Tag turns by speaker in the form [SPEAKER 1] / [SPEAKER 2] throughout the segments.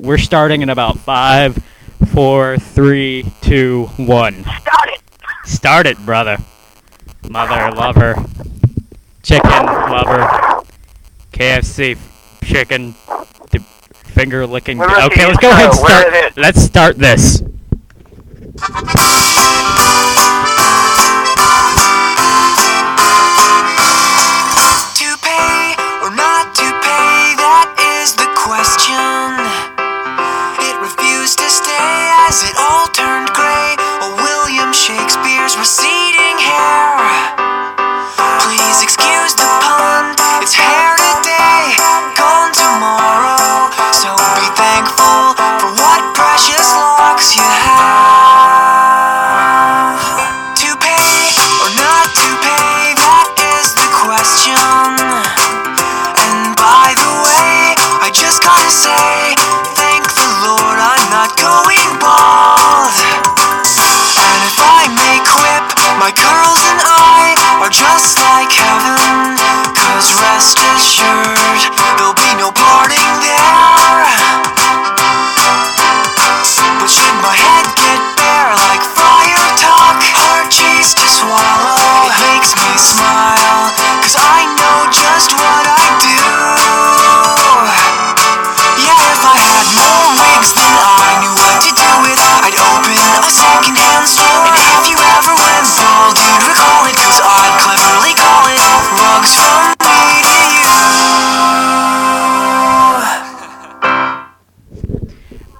[SPEAKER 1] We're starting in about five, four, three, two, one.
[SPEAKER 2] Start it.
[SPEAKER 1] Start it, brother. Mother lover. Chicken lover. KFC chicken. Finger licking.
[SPEAKER 2] Where is the
[SPEAKER 1] Okay, let's go ahead and start.
[SPEAKER 2] it?
[SPEAKER 1] Let's start this.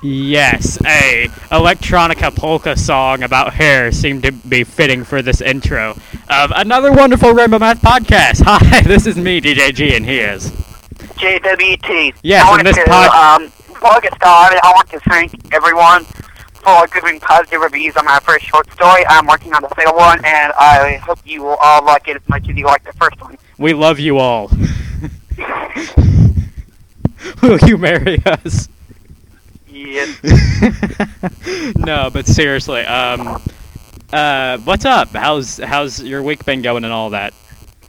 [SPEAKER 1] Yes, a electronica polka song about hair seemed to be fitting for this intro of another wonderful Rainbow Math podcast. Hi, this is me, DJ G, and he is.
[SPEAKER 2] JWT.
[SPEAKER 1] Yes,
[SPEAKER 2] I
[SPEAKER 1] and this
[SPEAKER 2] to,
[SPEAKER 1] pod-
[SPEAKER 2] um, before I get started, I want to thank everyone for giving positive reviews on my first short story. I'm working on the second one, and I hope you will all like it as much as you like the first one.
[SPEAKER 1] We love you all. Will you marry us? No, but seriously, um, uh, what's up? How's how's your week been going and all that?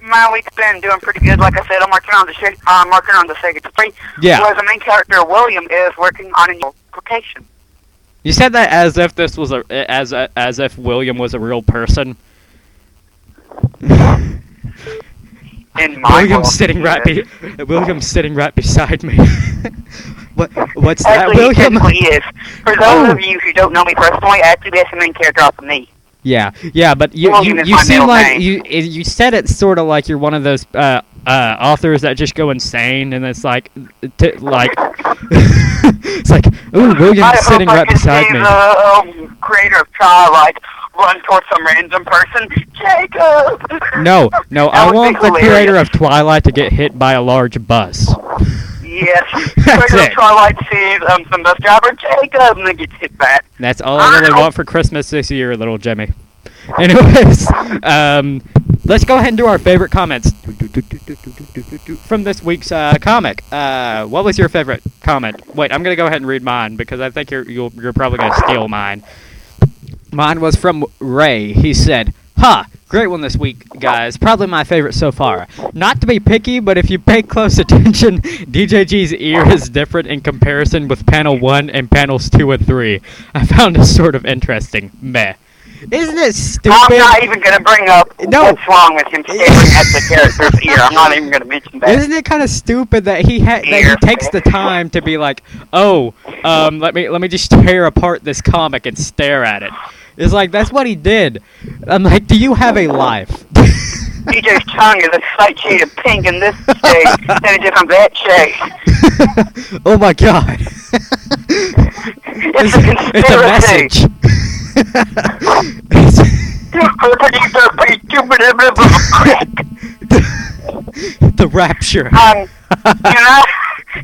[SPEAKER 2] My week's been doing pretty good. Like I said, I'm working on the I'm working on the second story.
[SPEAKER 1] Yeah.
[SPEAKER 2] Whereas the main character William is working on a new application.
[SPEAKER 1] You said that as if this was a as a, as if William was a real person.
[SPEAKER 2] In my
[SPEAKER 1] William's
[SPEAKER 2] world,
[SPEAKER 1] sitting right be- William's sitting right beside me. what what's that,
[SPEAKER 2] Actually, he
[SPEAKER 1] William?
[SPEAKER 2] is. For those
[SPEAKER 1] Oh.
[SPEAKER 2] of you who don't know me personally, actually, that's the main character off of me.
[SPEAKER 1] Yeah, yeah, but you
[SPEAKER 2] William
[SPEAKER 1] you, you seem like
[SPEAKER 2] name.
[SPEAKER 1] you you said it sort of like you're one of those uh, uh, authors that just go insane, and it's like t- like it's like ooh
[SPEAKER 2] I
[SPEAKER 1] William's
[SPEAKER 2] hope
[SPEAKER 1] sitting
[SPEAKER 2] I
[SPEAKER 1] right
[SPEAKER 2] can
[SPEAKER 1] beside
[SPEAKER 2] see
[SPEAKER 1] me.
[SPEAKER 2] the um, creator of Twilight run towards some random person. Jacob!
[SPEAKER 1] No, no, I want the creator of Twilight to get hit by a large bus.
[SPEAKER 2] Yes.
[SPEAKER 1] That's it.
[SPEAKER 2] Twilight sees um, some bus driver, Jacob, and then gets hit back.
[SPEAKER 1] That's all I really
[SPEAKER 2] Ow.
[SPEAKER 1] want for Christmas this year, little Jimmy. Anyways, um, let's go ahead and do our favorite comments from this week's uh, comic. Uh, what was your favorite comment? Wait, I'm gonna go ahead and read mine because I think you're you're probably gonna steal mine. Mine was from Ray. He said, "Huh, great one this week, guys. Probably my favorite so far. Not to be picky, but if you pay close attention, DJG's ear is different in comparison with panel one and panels two and three. I found it sort of interesting. Meh. Isn't it stupid?
[SPEAKER 2] I'm not even going to bring up
[SPEAKER 1] No.
[SPEAKER 2] what's wrong with him staring at the character's ear. I'm not even going to mention that.
[SPEAKER 1] Isn't it kind of stupid that he ha- that he takes the time to be like, oh, um, let me let me just tear apart this comic and stare at it. It's like that's what he did. I'm like, do you have a life?
[SPEAKER 2] DJ's tongue is a slight shade of pink in this shade than it is on that shade.
[SPEAKER 1] oh my god.
[SPEAKER 2] It's a
[SPEAKER 1] it's a message. It's- the rapture.
[SPEAKER 2] Um, can I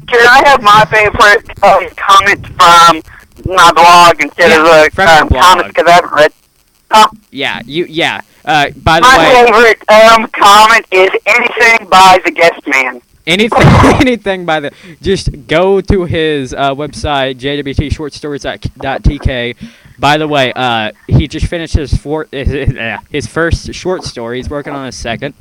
[SPEAKER 2] can I have my favorite uh, comment from my blog instead
[SPEAKER 1] Yeah,
[SPEAKER 2] of the
[SPEAKER 1] from your
[SPEAKER 2] um,
[SPEAKER 1] blog.
[SPEAKER 2] comments because I haven't read. Uh,
[SPEAKER 1] Yeah, you yeah. Uh, by the
[SPEAKER 2] my
[SPEAKER 1] way,
[SPEAKER 2] favorite um, comment is anything by the guest man.
[SPEAKER 1] anything anything by the just go to his uh, website jwtshortstories.tk by the way uh, he just finished his for- his first short story he's working on his second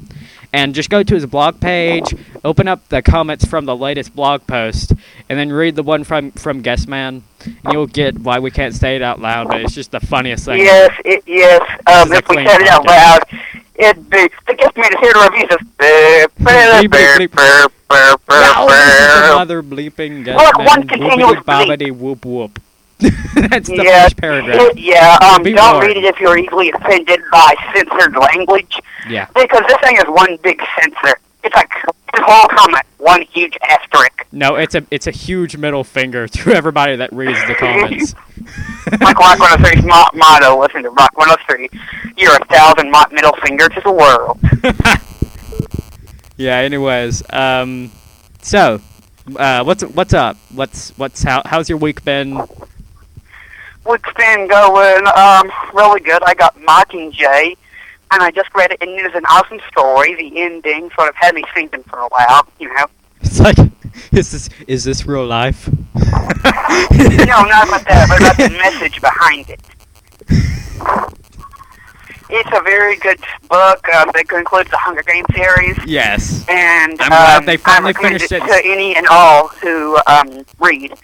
[SPEAKER 1] and just go to his blog page open up the comments from the latest blog post and then read the one from from Guest Man, and you'll get why we can't say it out loud. But it's just the funniest thing.
[SPEAKER 2] Yes, it, yes. Um,
[SPEAKER 1] This is a
[SPEAKER 2] if we said it out loud, it'd be the guest man is here to review this.
[SPEAKER 1] Bleep, bleep, bleep. Wow, this is another bleeping Guest
[SPEAKER 2] Look,
[SPEAKER 1] Man.
[SPEAKER 2] one continuous
[SPEAKER 1] bobbity whoop whoop. That's the
[SPEAKER 2] Yeah,
[SPEAKER 1] first paragraph.
[SPEAKER 2] it- yeah, um, don't
[SPEAKER 1] warned.
[SPEAKER 2] read it if you're easily offended by censored language,
[SPEAKER 1] Yeah.
[SPEAKER 2] because this thing is one big censor. It's like his whole comment, one huge asterisk.
[SPEAKER 1] No, it's a it's a huge middle finger to everybody that reads the comments.
[SPEAKER 2] Like Rock 103's mo- motto, listen to Rock 103. You're a thousand mo- middle finger to the world.
[SPEAKER 1] yeah. Anyways, um, so, uh, what's what's up? What's what's how how's your week been?
[SPEAKER 2] Week's been going um really good. I got Mockingjay, and I just read it, and it was an awesome story. The ending sort of had me thinking for a while, you know.
[SPEAKER 1] It's like, is this is this real life?
[SPEAKER 2] No, not about that, but about the message behind it. It's a very good book um, that concludes the Hunger Games series,
[SPEAKER 1] Yes.
[SPEAKER 2] and
[SPEAKER 1] I'm glad
[SPEAKER 2] um,
[SPEAKER 1] they finally finished
[SPEAKER 2] it
[SPEAKER 1] it.
[SPEAKER 2] to any and all who um, read.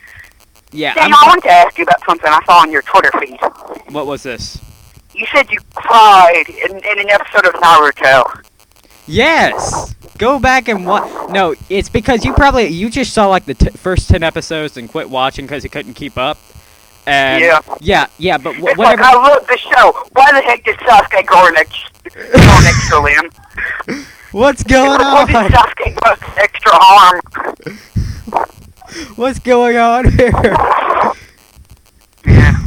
[SPEAKER 1] Yeah.
[SPEAKER 2] Daniel, I wanted to ask you about something I saw on your Twitter feed.
[SPEAKER 1] what was this?
[SPEAKER 2] You said you cried in, in an episode of Naruto.
[SPEAKER 1] Yes. Go back and watch. No, it's because you probably you just saw like the t- first ten episodes and quit watching because you couldn't keep up. And
[SPEAKER 2] Yeah.
[SPEAKER 1] Yeah. Yeah. But wh-
[SPEAKER 2] It's
[SPEAKER 1] whatever.
[SPEAKER 2] like, I love the show. Why the heck did Sasuke go next, go next to Lim?
[SPEAKER 1] What's going on?
[SPEAKER 2] Why did? Sasuke go extra arm?
[SPEAKER 1] What's going on here?
[SPEAKER 2] Yeah.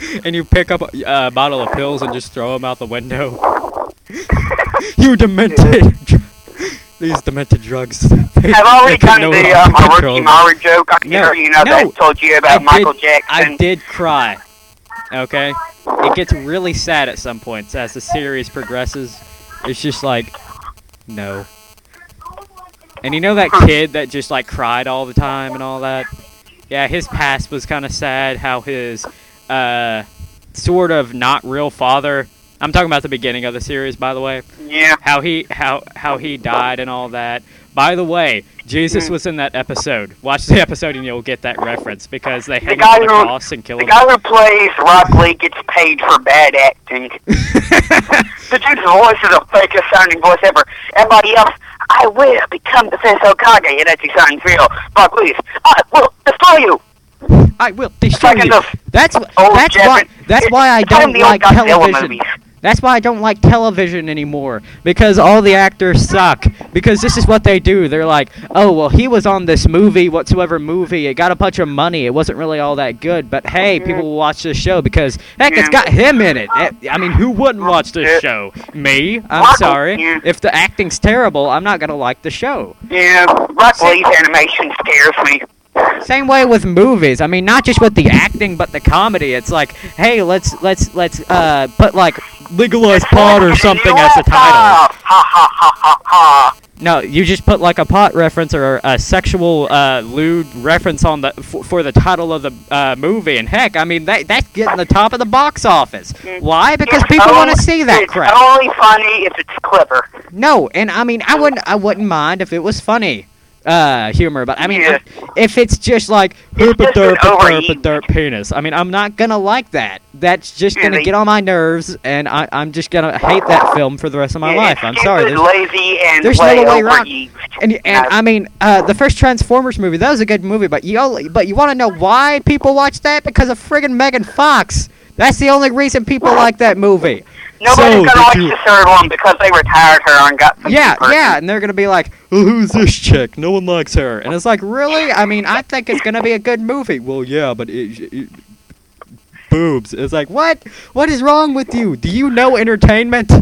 [SPEAKER 1] and you pick up a uh, bottle of pills and just throw them out the window. you demented. These demented drugs. They-
[SPEAKER 2] I've already done
[SPEAKER 1] no
[SPEAKER 2] the
[SPEAKER 1] longer
[SPEAKER 2] um,
[SPEAKER 1] control
[SPEAKER 2] joke. I
[SPEAKER 1] No,
[SPEAKER 2] hear you know that
[SPEAKER 1] no.
[SPEAKER 2] I told you about
[SPEAKER 1] I
[SPEAKER 2] Michael
[SPEAKER 1] did-
[SPEAKER 2] Jackson.
[SPEAKER 1] I did cry. Okay? It gets really sad at some points as the series progresses. It's just like, no. And you know that kid that just like cried all the time and all that? Yeah, his past was kind of sad. How his, uh, sort of not real father. I'm talking about the beginning of the series, by the way
[SPEAKER 2] Yeah.
[SPEAKER 1] how he how how he died and all that. By the way, Jesus
[SPEAKER 2] Hmm.
[SPEAKER 1] was in that episode. Watch the episode and you'll get that reference because they
[SPEAKER 2] guy
[SPEAKER 1] on the
[SPEAKER 2] who-
[SPEAKER 1] cross and kill
[SPEAKER 2] The
[SPEAKER 1] him.
[SPEAKER 2] guy who plays Rock Lee gets paid for bad acting. The dude's voice is the fakest sounding voice ever. Everybody else, I will become the first Hokage, and actually sounds real. Rock Lee's, I will destroy you.
[SPEAKER 1] I will destroy
[SPEAKER 2] Like
[SPEAKER 1] you. That's that's why that's why I don't like television. That's why I don't like television anymore because all the actors suck. Because this is what they do. They're like, "Oh, well, he was on this movie, whatsoever movie. It got a bunch of money. It wasn't really all that good, but hey, people will watch this show because heck, it's got him in it. Eh, I mean, who wouldn't watch this show? Me? I'm sorry. If the acting's terrible, I'm not gonna like the show.
[SPEAKER 2] Yeah, Lee's animation scares me.
[SPEAKER 1] Same way with movies. I mean, not just with the acting, but the comedy. It's like, hey, let's let's let's uh put like legalized pot or something as the title. No, you just put like a pot reference or a sexual uh, lewd reference on the for, for the title of the uh, movie, and heck, I mean that that's getting the top of the box office. Why? Because
[SPEAKER 2] It's
[SPEAKER 1] people want to
[SPEAKER 2] only-
[SPEAKER 1] see that
[SPEAKER 2] it's
[SPEAKER 1] crap.
[SPEAKER 2] only funny if it's clever.
[SPEAKER 1] No, and I mean I wouldn't I wouldn't mind if it was funny uh humor, but I mean
[SPEAKER 2] Yeah.
[SPEAKER 1] if, it's just like herp a derp a derp a derp penis, I mean I'm not gonna like that. That's just
[SPEAKER 2] Yeah,
[SPEAKER 1] gonna
[SPEAKER 2] they-
[SPEAKER 1] get on my nerves, and I I'm just gonna hate that film for the rest of my
[SPEAKER 2] Yeah,
[SPEAKER 1] life. I'm sorry. There's-
[SPEAKER 2] lazy, and
[SPEAKER 1] there's no
[SPEAKER 2] way
[SPEAKER 1] around-. And, and I mean, uh, the first Transformers movie, that was a good movie, but you only, but you want to know why people watch that? Because of friggin' Megan Fox. That's the only reason people like that movie.
[SPEAKER 2] Nobody's
[SPEAKER 1] So,
[SPEAKER 2] gonna
[SPEAKER 1] did
[SPEAKER 2] watch
[SPEAKER 1] you-
[SPEAKER 2] the third one because they retired her and got some
[SPEAKER 1] Yeah,
[SPEAKER 2] new
[SPEAKER 1] yeah, and they're gonna be like, "Who's this chick? No one likes her." And it's like, really? I mean, I think it's gonna be a good movie. Well, yeah, but it, it, boobs. It's like, what? What is wrong with you? Do you know entertainment?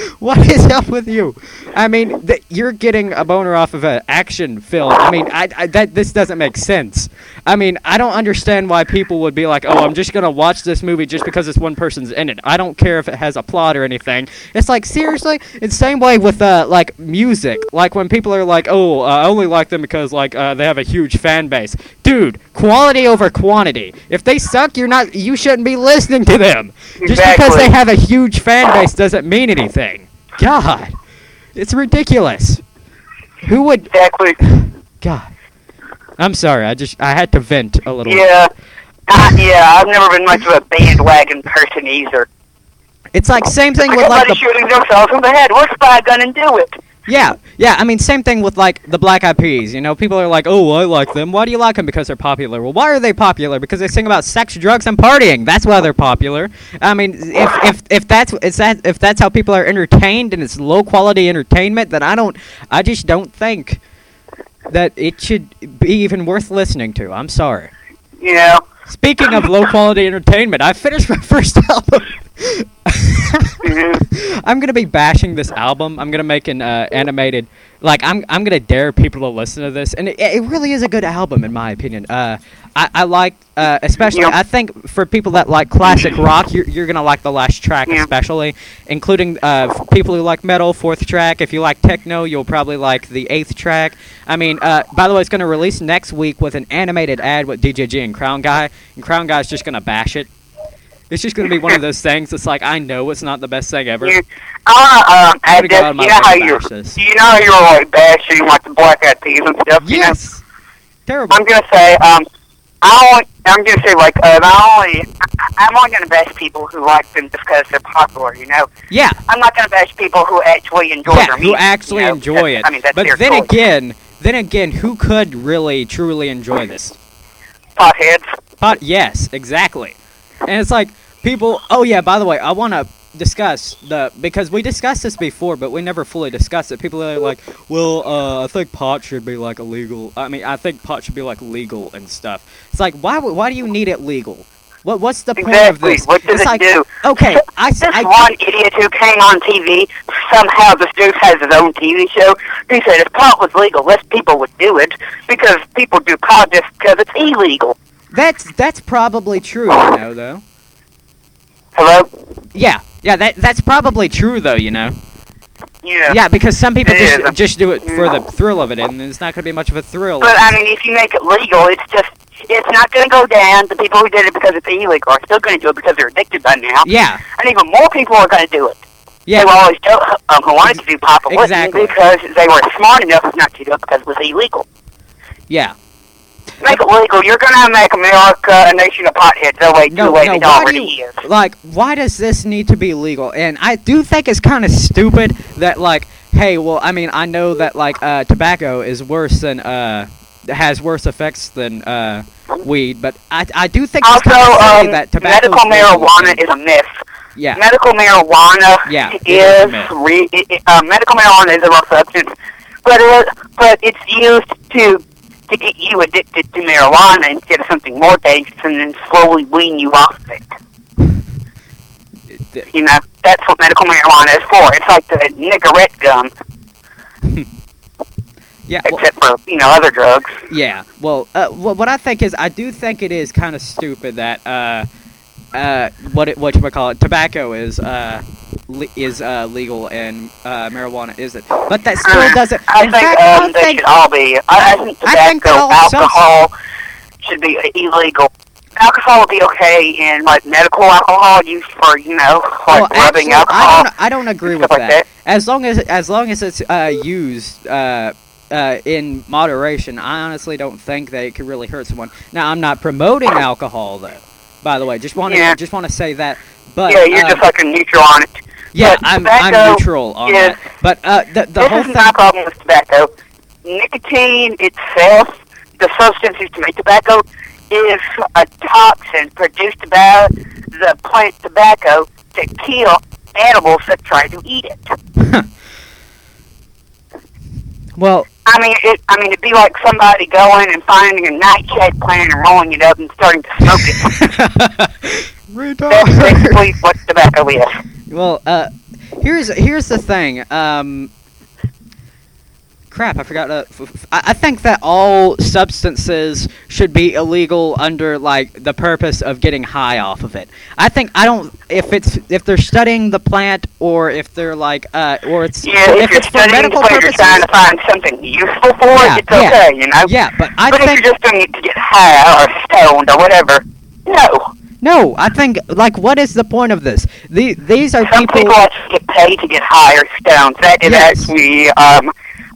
[SPEAKER 1] what is up with you? I mean, th- you're getting a boner off of an action film. I mean, I, I that this doesn't make sense. I mean, I don't understand why people would be like, "Oh, I'm just gonna watch this movie just because this one person's in it." I don't care if it has a plot or anything. It's like seriously, it's the same way with uh, like music. Like when people are like, "Oh, uh, I only like them because like uh, they have a huge fan base." Dude, quality over quantity. If they suck, you're not. You shouldn't be listening to them. Just because they have a huge fan base doesn't mean anything. God, it's ridiculous. Who would?
[SPEAKER 2] Exactly.
[SPEAKER 1] God. I'm sorry. I just I had to vent a little.
[SPEAKER 2] Yeah. Uh, yeah, I've never been much of a bandwagon person either.
[SPEAKER 1] It's like same thing with like
[SPEAKER 2] Everybody
[SPEAKER 1] the
[SPEAKER 2] shooting themselves in the head. We're spy gun and do it.
[SPEAKER 1] Yeah, yeah. I mean, same thing with like the Black Eyed Peas. You know, people are like, "Oh, I like them." Why do you like them? Because they're popular. Well, why are they popular? Because they sing about sex, drugs, and partying. That's why they're popular. I mean, if if if that's is that if that's how people are entertained and it's low quality entertainment, then I don't. I just don't think that it should be even worth listening to. I'm sorry.
[SPEAKER 2] Know.
[SPEAKER 1] Speaking of low quality entertainment, I finished my first album.
[SPEAKER 2] Mhm.
[SPEAKER 1] I'm gonna be bashing this album. I'm gonna make an uh, animated, like I'm I'm gonna dare people to listen to this, and it, it really is a good album in my opinion. Uh, I I like uh, especially
[SPEAKER 2] Yeah.
[SPEAKER 1] I think for people that like classic rock, you're you're gonna like the last track
[SPEAKER 2] Yeah.
[SPEAKER 1] especially, including uh people who like metal, fourth track. If you like techno, you'll probably like the eighth track. I mean, uh, by the way, it's gonna release next week with an animated ad with DJG and Crown Guy, and Crown Guy's just gonna bash it. It's just gonna be one of those things. It's like I know it's not the best thing ever.
[SPEAKER 2] You, I want to um,
[SPEAKER 1] I'm
[SPEAKER 2] add
[SPEAKER 1] gonna go
[SPEAKER 2] this.
[SPEAKER 1] out of my
[SPEAKER 2] You know how you're, you know how you're like bashing like the black eyed peas and stuff. you know?
[SPEAKER 1] Yes. Terrible.
[SPEAKER 2] I'm gonna say um, I only, I'm gonna say like uh, not only I'm only gonna bash people who like them just because they're popular. You know,
[SPEAKER 1] yeah.
[SPEAKER 2] I'm not gonna bash people who actually enjoy
[SPEAKER 1] Yeah.
[SPEAKER 2] their
[SPEAKER 1] Who
[SPEAKER 2] music.
[SPEAKER 1] actually
[SPEAKER 2] you know?
[SPEAKER 1] enjoy it.
[SPEAKER 2] I mean, that's
[SPEAKER 1] but then
[SPEAKER 2] choice.
[SPEAKER 1] again, then again, who could really truly enjoy this?
[SPEAKER 2] potheads.
[SPEAKER 1] But yes, exactly. And it's like people. Oh yeah. By the way, I want to discuss the because we discussed this before, but we never fully discussed it. People are like, "Well, uh, I think pot should be like illegal." I mean, I think pot should be like legal and stuff. It's like, why? Why do you need it legal? What? What's the point of this?
[SPEAKER 2] What does
[SPEAKER 1] it's
[SPEAKER 2] it
[SPEAKER 1] like,
[SPEAKER 2] do?
[SPEAKER 1] okay, I,
[SPEAKER 2] This
[SPEAKER 1] I-
[SPEAKER 2] one idiot who came on TV, somehow this dude has his own TV show. He said if pot was legal, less people would do it because people do pot just because it's illegal.
[SPEAKER 1] that's that's probably true, you know, though.
[SPEAKER 2] Hello?
[SPEAKER 1] Yeah, yeah, that that's probably true though, you know.
[SPEAKER 2] Yeah.
[SPEAKER 1] Yeah, because some people
[SPEAKER 2] It
[SPEAKER 1] just
[SPEAKER 2] is.
[SPEAKER 1] just do it for the thrill of it, and it's not going to be much of a thrill.
[SPEAKER 2] But I mean, if you make it legal, it's just it's not going to go down. The people who did it because it's illegal are still going to do it because they're addicted by now,
[SPEAKER 1] yeah,
[SPEAKER 2] and even more people are going to do it.
[SPEAKER 1] yeah,
[SPEAKER 2] They were always told, um, who wanted to do pop wouldn't
[SPEAKER 1] Exactly.
[SPEAKER 2] because they were smart enough not to do it because it was illegal.
[SPEAKER 1] yeah.
[SPEAKER 2] Make it legal. You're going to make America a nation of potheads. No way,
[SPEAKER 1] No,
[SPEAKER 2] too late.
[SPEAKER 1] no,
[SPEAKER 2] it already
[SPEAKER 1] you-
[SPEAKER 2] is.
[SPEAKER 1] Like, why does this need to be legal? And I do think it's kind of stupid that like, hey, well, I mean, I know that like uh, tobacco is worse than uh has worse effects than uh weed, but I I do think
[SPEAKER 2] Also,
[SPEAKER 1] kind of silly
[SPEAKER 2] um,
[SPEAKER 1] that tobacco
[SPEAKER 2] medical marijuana is a myth.
[SPEAKER 1] yeah
[SPEAKER 2] Medical marijuana
[SPEAKER 1] Yeah, is
[SPEAKER 2] re- it, uh, medical marijuana is a real substance, but it, but it's used to to get you addicted to marijuana instead of something more dangerous, and then slowly wean you off of it. You know, that's what medical marijuana is for. It's like the Nicorette gum,
[SPEAKER 1] yeah well,
[SPEAKER 2] except for you know other drugs.
[SPEAKER 1] Yeah. Well, uh, wh- what I think is, I do think it is kind of stupid that uh, uh, what it, what you call it, tobacco is uh, is uh, legal and uh, marijuana isn't. But that still
[SPEAKER 2] Uh,
[SPEAKER 1] doesn't.
[SPEAKER 2] I think
[SPEAKER 1] fact,
[SPEAKER 2] um,
[SPEAKER 1] I
[SPEAKER 2] they
[SPEAKER 1] think
[SPEAKER 2] should all be. I, I think tobacco,
[SPEAKER 1] think all subs-
[SPEAKER 2] alcohol should be illegal. Alcohol would be okay in like medical alcohol used for you know like
[SPEAKER 1] well,
[SPEAKER 2] rubbing
[SPEAKER 1] actually, I
[SPEAKER 2] alcohol.
[SPEAKER 1] don't. I don't agree with
[SPEAKER 2] like
[SPEAKER 1] that. As long as as long as it's uh, used. Uh, uh, in moderation, I honestly don't think that it could really hurt someone. Now, I'm not promoting alcohol, though. By the way, just want to
[SPEAKER 2] Yeah.
[SPEAKER 1] just want to say that. But
[SPEAKER 2] yeah, you're
[SPEAKER 1] um,
[SPEAKER 2] just like a neutral on it.
[SPEAKER 1] Yeah,
[SPEAKER 2] but
[SPEAKER 1] I'm I'm neutral on
[SPEAKER 2] is-
[SPEAKER 1] that. But uh, the the
[SPEAKER 2] this
[SPEAKER 1] whole
[SPEAKER 2] is
[SPEAKER 1] thing.
[SPEAKER 2] my problem with tobacco. Nicotine itself, the substance used to make tobacco, is a toxin produced by the plant tobacco to kill animals that try to eat it.
[SPEAKER 1] Well,
[SPEAKER 2] I mean, it. I mean, it'd be like somebody going and finding a nightshade plant and rolling it up and starting to smoke it. That's basically what tobacco is.
[SPEAKER 1] Well, uh, here's here's the thing. Um, crap, I forgot. To, f- f- I I think that all substances should be illegal under like the purpose of getting high off of it. I think I don't if it's if they're studying the plant or if they're like uh or it's
[SPEAKER 2] Yeah, if,
[SPEAKER 1] if it's for
[SPEAKER 2] studying
[SPEAKER 1] medical
[SPEAKER 2] what you're
[SPEAKER 1] purposes.
[SPEAKER 2] trying to find something useful for
[SPEAKER 1] Yeah,
[SPEAKER 2] it, it's
[SPEAKER 1] yeah.
[SPEAKER 2] okay, you know.
[SPEAKER 1] Yeah, but I
[SPEAKER 2] but if
[SPEAKER 1] think
[SPEAKER 2] you're just doing it to get high or stoned or whatever, no.
[SPEAKER 1] No. I think like what is the point of this? The, these are
[SPEAKER 2] Some
[SPEAKER 1] people.
[SPEAKER 2] people actually get paid to get high or stoned. That is
[SPEAKER 1] Yes.
[SPEAKER 2] actually um,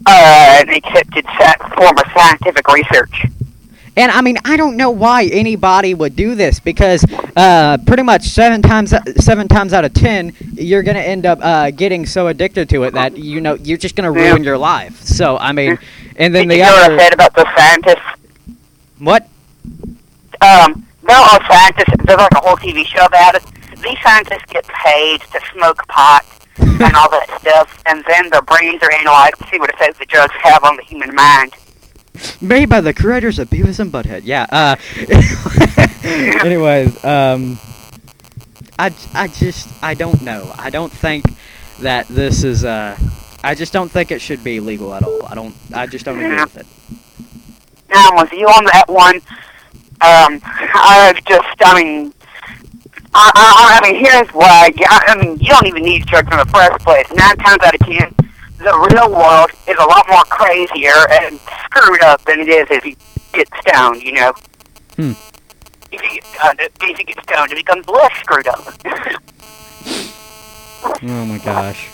[SPEAKER 2] uh, an accepted form of scientific research.
[SPEAKER 1] And I mean, I don't know why anybody would do this because uh, pretty much seven times seven times out of ten, you're gonna end up uh, getting so addicted to it that you know you're just gonna
[SPEAKER 2] Yeah.
[SPEAKER 1] ruin your life. So I mean, and then
[SPEAKER 2] Did
[SPEAKER 1] the
[SPEAKER 2] you know what I
[SPEAKER 1] other
[SPEAKER 2] said about the scientists?
[SPEAKER 1] what?
[SPEAKER 2] Um, there are scientists. There's like a whole TV show about it. These scientists get paid to smoke pot and all that stuff, and then their brains are analyzed to see what effect the drugs have on the human mind.
[SPEAKER 1] Made by the creators of Beavis and Butthead. Yeah. Uh, anyways, um, I, I just I don't know. I don't think that this is uh. I just don't think it should be legal at all. I don't. I just don't agree with it.
[SPEAKER 2] Now, I'm with you on that one. Um, I just, I mean, I, I, I mean, here's why. I, I mean, you don't even need drugs in the first place. Nine times out of ten, the real world is a lot more crazier and screwed up than it is if you get stoned. You know.
[SPEAKER 1] Hmm.
[SPEAKER 2] If you get stoned, if you get stoned, it becomes less screwed up.
[SPEAKER 1] Oh my gosh.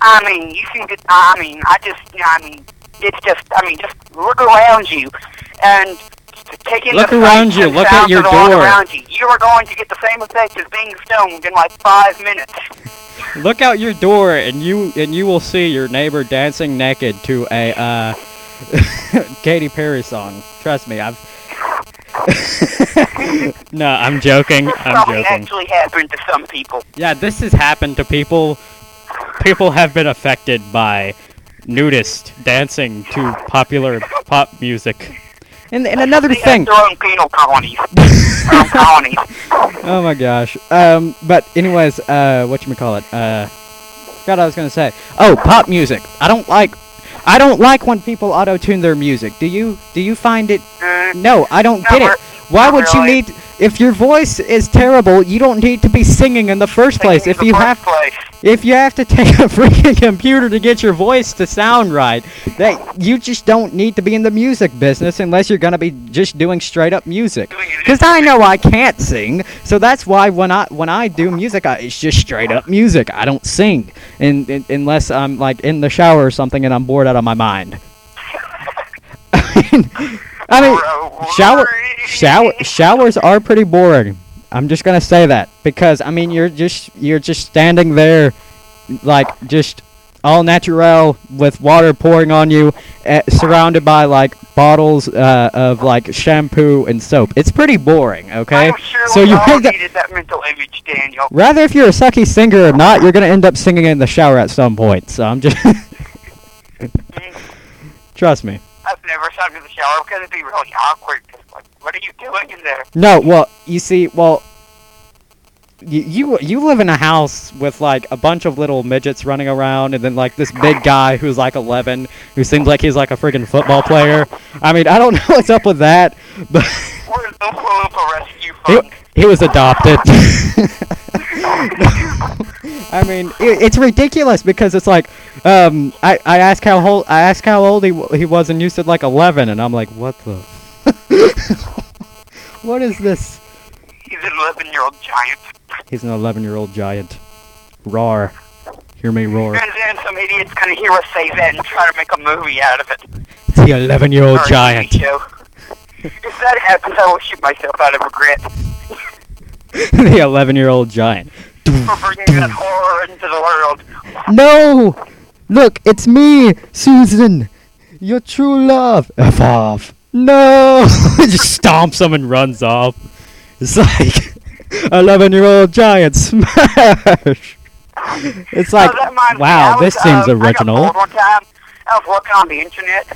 [SPEAKER 2] I mean, you can get. I mean, I just. I mean, it's just. I mean, just look around you and take in
[SPEAKER 1] Look
[SPEAKER 2] the
[SPEAKER 1] around you, look at your door.
[SPEAKER 2] Around you. you are going to get the same effect as being stoned in like five minutes.
[SPEAKER 1] Look out your door, and you and you will see your neighbor dancing naked to a uh, Katy Perry song. Trust me, I've. no, I'm joking. I'm
[SPEAKER 2] Probably
[SPEAKER 1] joking.
[SPEAKER 2] actually happened to some people.
[SPEAKER 1] Yeah, this has happened to people. People have been affected by nudist dancing to popular pop music. And, and another thing.
[SPEAKER 2] their own penal colonies. their own colonies.
[SPEAKER 1] Oh my gosh. Um, but anyways, uh, what you call it? Uh, forgot what I was gonna say. Oh, pop music. I don't like. I don't like when people auto tune their music. Do you? Do you find it?
[SPEAKER 2] Uh,
[SPEAKER 1] No, I don't get it. Why would you
[SPEAKER 2] really.
[SPEAKER 1] need? If your voice is terrible, you don't need to be singing in the first place. If you have,
[SPEAKER 2] place.
[SPEAKER 1] if you have to take a freaking computer to get your voice to sound right, that you just don't need to be in the music business unless you're gonna be just doing straight up music. Because I know I can't sing, so that's why when I when I do music, I, it's just straight up music. I don't sing, and, and unless I'm like in the shower or something and I'm bored out of my mind. I mean, shower shower showers are pretty boring. I'm just gonna say that because I mean you're just you're just standing there, like just all natural with water pouring on you, uh, surrounded by like bottles uh, of like shampoo and soap. It's pretty boring. Okay,
[SPEAKER 2] I'm sure
[SPEAKER 1] so you
[SPEAKER 2] all needed that mental image, Daniel.
[SPEAKER 1] rather if you're a sucky singer or not, you're gonna end up singing in the shower at some point. So I'm just trust me.
[SPEAKER 2] I've never sat in the shower because it'd be really awkward. like, what are you doing in there?
[SPEAKER 1] No, well, you see, well, you, you you live in a house with like a bunch of little midgets running around, and then like this big guy who's like 11, who seems like he's like a freaking football player. I mean, I don't know what's up with that, but
[SPEAKER 2] Where's Oompa Rescue
[SPEAKER 1] he,
[SPEAKER 2] Fund?
[SPEAKER 1] he was adopted. I mean, it, it's ridiculous because it's like, um, I, I asked how old I asked how old he he was, and you said like 11, and I'm like, what the? what is this?
[SPEAKER 2] He's an 11 year old giant.
[SPEAKER 1] He's an 11 year old giant. Roar. Hear me roar.
[SPEAKER 2] And then some idiot's gonna hear us say that and try to make a movie out of it.
[SPEAKER 1] It's the 11 year old
[SPEAKER 2] Or a TV
[SPEAKER 1] giant.
[SPEAKER 2] if that happens, I will shoot myself out of regret
[SPEAKER 1] the 11 year old giant.
[SPEAKER 2] for bringing that horror into the world.
[SPEAKER 1] No! Look, it's me, Susan. Your true love. F off. No! Just stomps him and runs off. It's like 11 year old giant smash. It's like,
[SPEAKER 2] Oh, that reminds me,
[SPEAKER 1] wow,
[SPEAKER 2] I
[SPEAKER 1] this seems
[SPEAKER 2] um, I got
[SPEAKER 1] original.
[SPEAKER 2] bored one time. I was looking on the internet,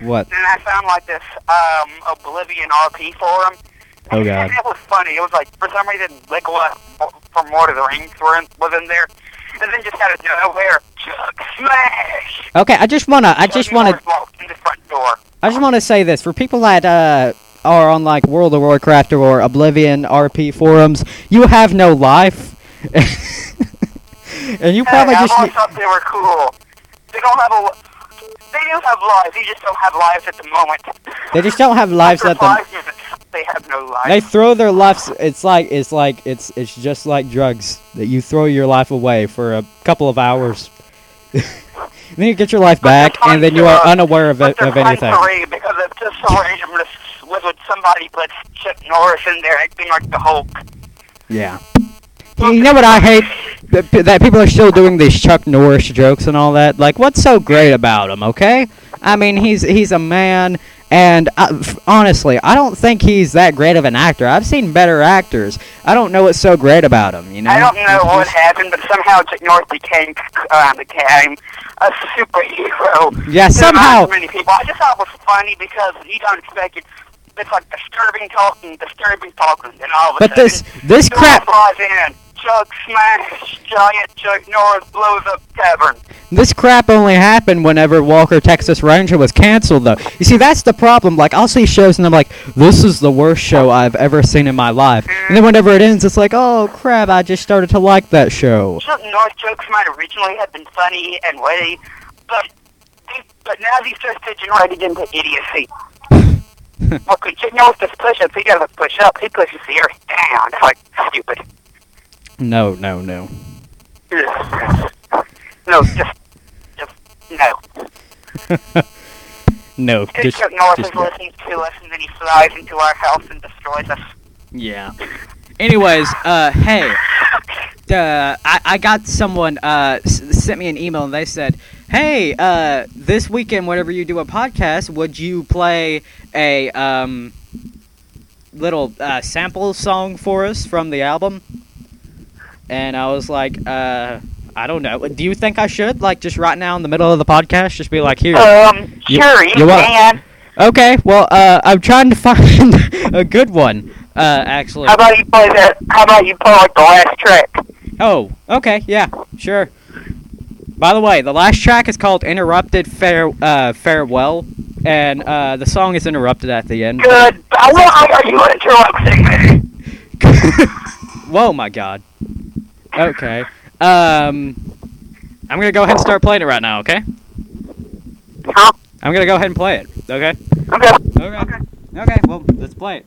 [SPEAKER 1] What?
[SPEAKER 2] and I found like this um, Oblivion RP forum.
[SPEAKER 1] Oh, God.
[SPEAKER 2] it was funny. It was like for some reason Legolas from Lord of the Rings were in, was in there, and then just out of nowhere, Chuck smash.
[SPEAKER 1] Okay, I just wanna, I just wanna
[SPEAKER 2] Norris walked in the front door.
[SPEAKER 1] I just want to say this for people that uh, are on like World of Warcraft or Oblivion RP forums, you have no life, and you probably
[SPEAKER 2] hey,
[SPEAKER 1] just
[SPEAKER 2] I thought they were cool. They don't have a. They do have lives. You just don't have lives at the moment.
[SPEAKER 1] they just don't have lives
[SPEAKER 2] After
[SPEAKER 1] at
[SPEAKER 2] five minutes, they have no lives.
[SPEAKER 1] They throw their lives. It's like it's like it's it's just like drugs that you throw your life away for a couple of hours. then you get your life back, and then you are unaware of it, of anything.
[SPEAKER 2] because if just to read them, just was would somebody put Chuck Norris in there acting like the Hulk.
[SPEAKER 1] Yeah. You know what I hate? That, people are still doing these Chuck Norris jokes and all that. Like, what's so great about him? Okay, I mean, he's he's a man, and uh, honestly, I don't think he's that great of an actor. I've seen better actors. I don't know what's so great about him. You know?
[SPEAKER 2] I don't know
[SPEAKER 1] He's
[SPEAKER 2] what happened, but somehow Chuck Norris became uh, became a superhero.
[SPEAKER 1] Yeah, somehow.
[SPEAKER 2] many people. I just thought it was funny because expect it. It's like disturbing talking, disturbing talking, and all of a
[SPEAKER 1] But
[SPEAKER 2] sudden,
[SPEAKER 1] this this crap
[SPEAKER 2] flies in. Chuck smash giant Chuck Norris blows up tavern.
[SPEAKER 1] This crap only happened whenever Walker Texas Ranger was canceled, though. You see, that's the problem. Like, I'll see shows and I'm like, this is the worst show I've ever seen in my life. And then whenever it ends, it's like, oh crap, I just started to like that show.
[SPEAKER 2] Chuck Norris jokes might originally have been funny and witty, but but now these just degenerated into idiocy. Well, could Chuck Norris does push-ups? He doesn't push up. He pushes the air down. It's like stupid.
[SPEAKER 1] No, no, no.
[SPEAKER 2] No, just just no.
[SPEAKER 1] no,
[SPEAKER 2] If
[SPEAKER 1] just,
[SPEAKER 2] Chuck Norris
[SPEAKER 1] just
[SPEAKER 2] is listening to us, and then he flies into our house and destroys us.
[SPEAKER 1] yeah. Anyways, uh, hey, uh, I, I got someone uh s- sent me an email and they said, hey, uh, this weekend, whenever you do a podcast, would you play a um little uh, sample song for us from the album? And I was like, uh, I don't know. Do you think I should? Like, just right now in the middle of the podcast, just be like, here.
[SPEAKER 2] Um,
[SPEAKER 1] You-
[SPEAKER 2] sure, you,
[SPEAKER 1] you
[SPEAKER 2] can.
[SPEAKER 1] Okay, well, uh, I'm trying to find a good one. Uh, actually.
[SPEAKER 2] How about you play that? How about you play like the last track?
[SPEAKER 1] Oh, okay, yeah, sure. By the way, the last track is called "Interrupted Fare uh, Farewell," and uh, the song is interrupted at the end.
[SPEAKER 2] Good. Why are you interrupting me?
[SPEAKER 1] Whoa, my God. Okay. Um, I'm gonna go ahead and start playing it right now. Okay.
[SPEAKER 2] Huh?
[SPEAKER 1] I'm gonna go ahead and play it. Okay.
[SPEAKER 2] Okay.
[SPEAKER 1] Okay. Okay. Well, let's play it.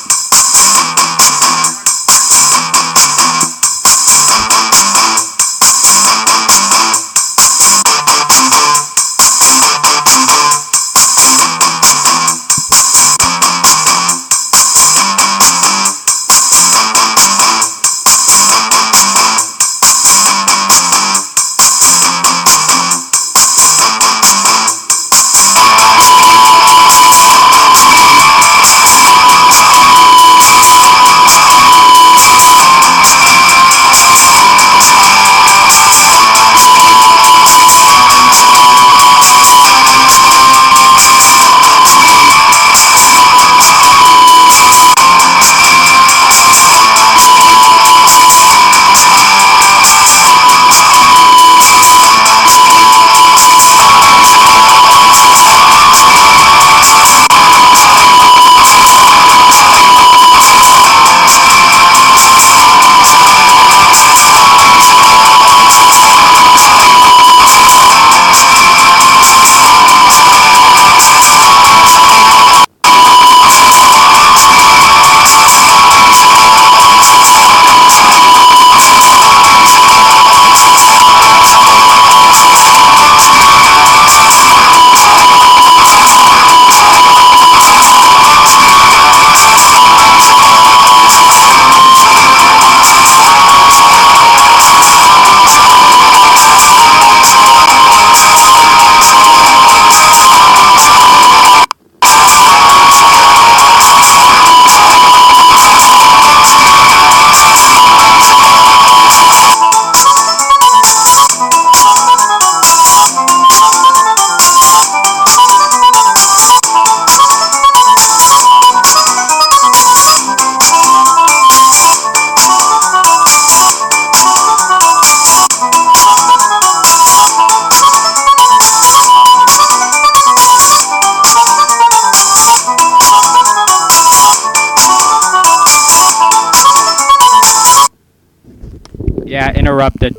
[SPEAKER 1] interrupted.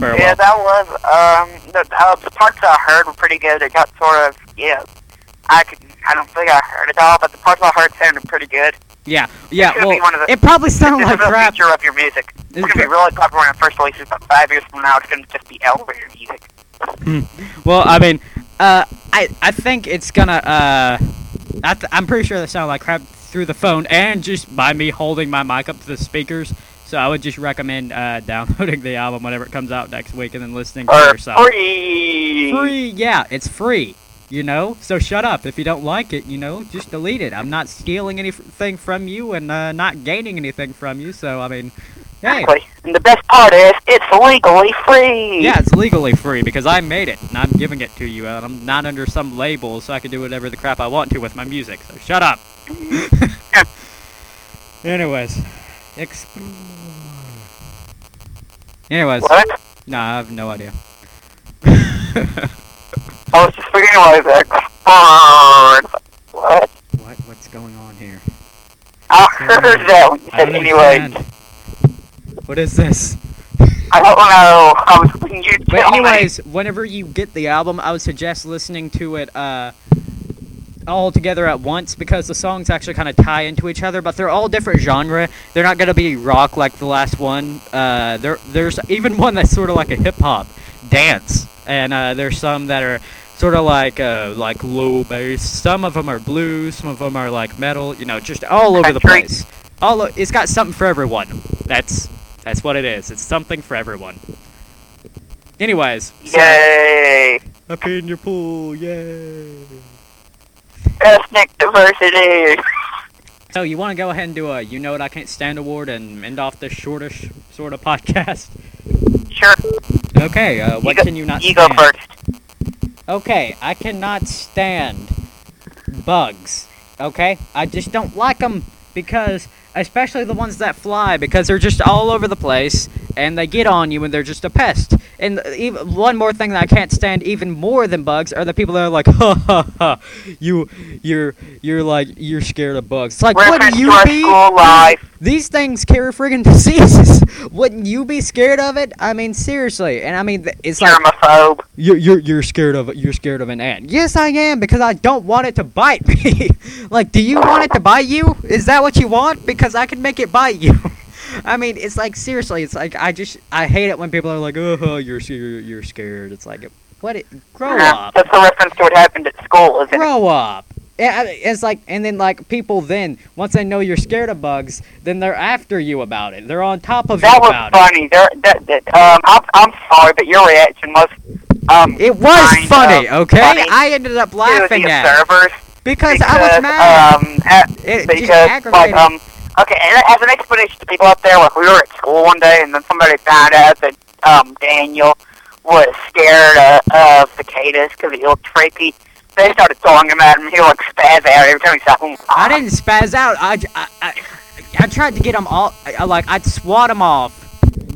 [SPEAKER 1] Farewell.
[SPEAKER 2] Yeah, that was um the uh, the parts I heard were pretty good. It got sort of yeah. I could I don't think I heard it all, but the parts I heard sounded pretty good.
[SPEAKER 1] Yeah, yeah.
[SPEAKER 2] Be
[SPEAKER 1] Well,
[SPEAKER 2] one of the-
[SPEAKER 1] it probably sounded like
[SPEAKER 2] a
[SPEAKER 1] crap.
[SPEAKER 2] feature of your music. It's gonna be really popular when it first releases, but five years from now, it's gonna just be elevator music.
[SPEAKER 1] Well, I mean, Uh, I I think it's gonna uh, I th- I'm pretty sure that sounded like crap through the phone and just by me holding my mic up to the speakers. So I would just recommend uh, downloading the album whenever it comes out next week and then listening to yourself.
[SPEAKER 2] free.
[SPEAKER 1] Free, yeah, it's free. You know, so shut up if you don't like it. You know, just delete it. I'm not stealing anything from you and uh, not gaining anything from you. So I mean, hey,
[SPEAKER 2] Exactly. And the best part is, it's legally free.
[SPEAKER 1] yeah, it's legally free because I made it and I'm giving it to you, and I'm not under some label, so I can do whatever the crap I want to with my music. So shut up. Anyways, explore. Anyways,
[SPEAKER 2] What?
[SPEAKER 1] no, I have no idea.
[SPEAKER 2] I was just figuring like that. What?
[SPEAKER 1] what what's going on here?
[SPEAKER 2] I heard that when you said anyway.
[SPEAKER 1] What is this?
[SPEAKER 2] I don't know. I was when you
[SPEAKER 1] But
[SPEAKER 2] tell me.
[SPEAKER 1] anyways, whenever you get the album, I would suggest listening to it uh, all together at once because the songs actually kind of tie into each other. But they're all different genre. They're not gonna be rock like the last one. Uh, there, there's even one that's sort of like a hip hop dance, and uh, there's some that are sort of like uh, like low bass. Some of them are blues. Some of them are like metal. You know, just all over the place. All o- it's got something for everyone. That's that's what it is. It's something for everyone. Anyways, so-
[SPEAKER 2] Yay!
[SPEAKER 1] Happy in your pool, yay!
[SPEAKER 2] Ethnic diversity.
[SPEAKER 1] So you want to go ahead and do a "You Know What I Can't Stand" award and end off this shortish sort of podcast?
[SPEAKER 2] Sure.
[SPEAKER 1] Okay, uh, what
[SPEAKER 2] you
[SPEAKER 1] can you not
[SPEAKER 2] You
[SPEAKER 1] stand?
[SPEAKER 2] go first.
[SPEAKER 1] Okay, I cannot stand bugs. Okay, I just don't like them because, especially the ones that fly, because they're just all over the place and they get on you and they're just a pest. And even one more thing that I can't stand even more than bugs are the people that are like, ha ha ha, you, you're, you're like, you're scared of bugs. It's like,
[SPEAKER 2] Reference
[SPEAKER 1] wouldn't
[SPEAKER 2] to
[SPEAKER 1] you be?
[SPEAKER 2] school life.
[SPEAKER 1] These things carry friggin' diseases. wouldn't you be scared of it? I mean, seriously. And I mean, it's like.
[SPEAKER 2] Germaphobe.
[SPEAKER 1] You're, you're you're scared of you're scared of an ant. Yes, I am because I don't want it to bite me. like, do you want it to bite you? Is that what you want? Because I can make it bite you. I mean, it's like seriously. It's like I just I hate it when people are like, oh, you're you're, you're scared. It's like, what? It, grow up.
[SPEAKER 2] That's a reference to what happened at school, isn't it?
[SPEAKER 1] Grow up. Yeah, it's like, and then like people then once they know you're scared of bugs, then they're after you about it. They're on top of
[SPEAKER 2] That
[SPEAKER 1] you
[SPEAKER 2] was
[SPEAKER 1] about it.
[SPEAKER 2] funny. There, that, that, um, I'm, I'm sorry, but your reaction was, um,
[SPEAKER 1] It was funny, okay?
[SPEAKER 2] funny
[SPEAKER 1] I ended up laughing at
[SPEAKER 2] observers
[SPEAKER 1] because,
[SPEAKER 2] because,
[SPEAKER 1] I was mad.
[SPEAKER 2] um, at,
[SPEAKER 1] It
[SPEAKER 2] because, like, um, okay, and as an explanation to people out there, like, we were at school one day, and then somebody found out that, um, Daniel was scared uh, of cicadas because he looked freaky. They started him at him. He would like spaz out every time he saw him.
[SPEAKER 1] I didn't spaz out. I, j- I, I, I tried to get them all. I, I, like I'd swat them off,